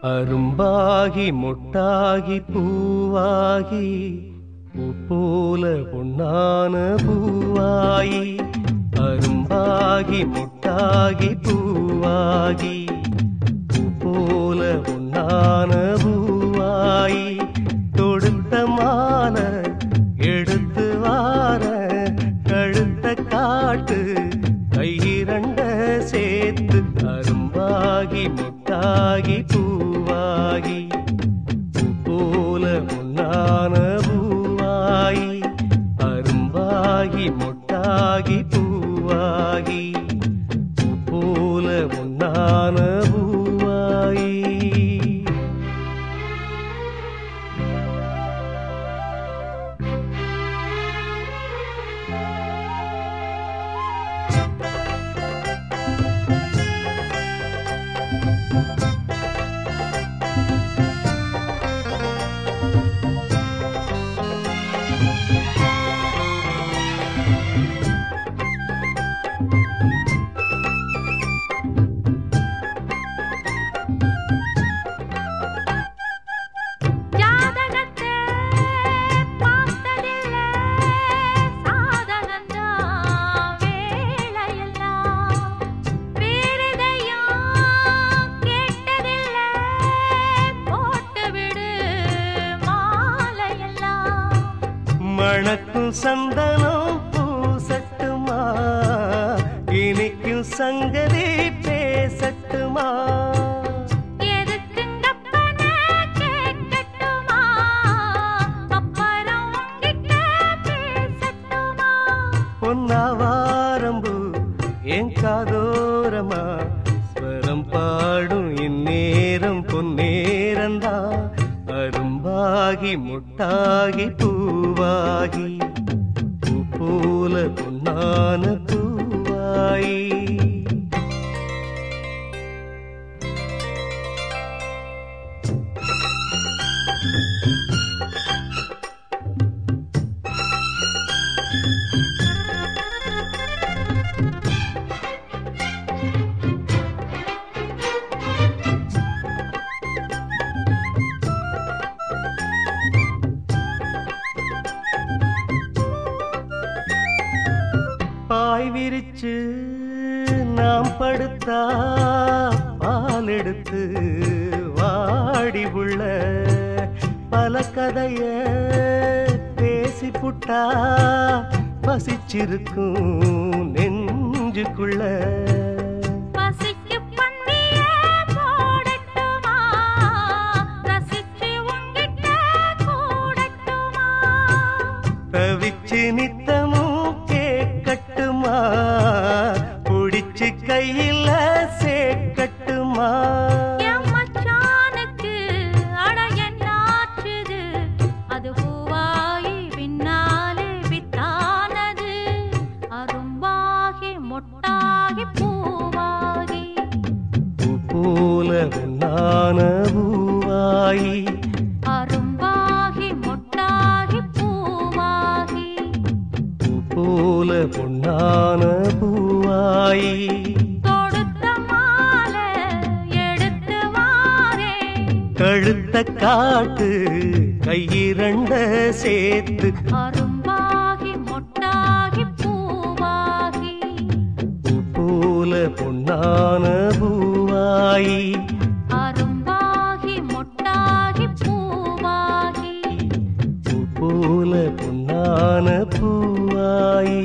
அரும்பாகி மொட்டாகி பூவாகி பூ பொன்னான பூவாயி அரும்பாகி மொட்டாகி பூவாகி பூ பொன்னான பூவாயி தொடுத்த மாலை எடுத்து வார கழுத்த காட்டு கையிரண்ட சேர்த்து அரும்பாகி முட்டாகி பூ பொன்னான பூவாயி மணக்கும் சந்தனம் பூசட்டுமா? இனிக்கும் சங்கதி பேசட்டுமா? பொன்னாவாரம்பு என் காதோரமா? ஸ்வரம் பாடும் அரும்பாகி முட்டாகி பூவாகி பூ போல பொன்னான பூவாயி பாய் விரிச்சு நாம் படுத்தா பால் எடுத்து வாடி உள்ள பல கதைய பேசி புட்டா பசிச்சிருக்கும் நெஞ்சுக்குள்ள. தவிச்சு நித்தமும் பூ போல பொன்னான பூவாயி அரும்பாகி மொட்டாகி பூவாகி. பூ போல பொன்னான பூவாயி கழுத்த காட்டு கையிரண்ட சேர்த்து. அரும்பாகி மொட்டாகி பூவாகி. போல பொன்னான பூவாயி அரும்பாகி மொட்டாகி பூவாகி. போல பொன்னான பூவாயி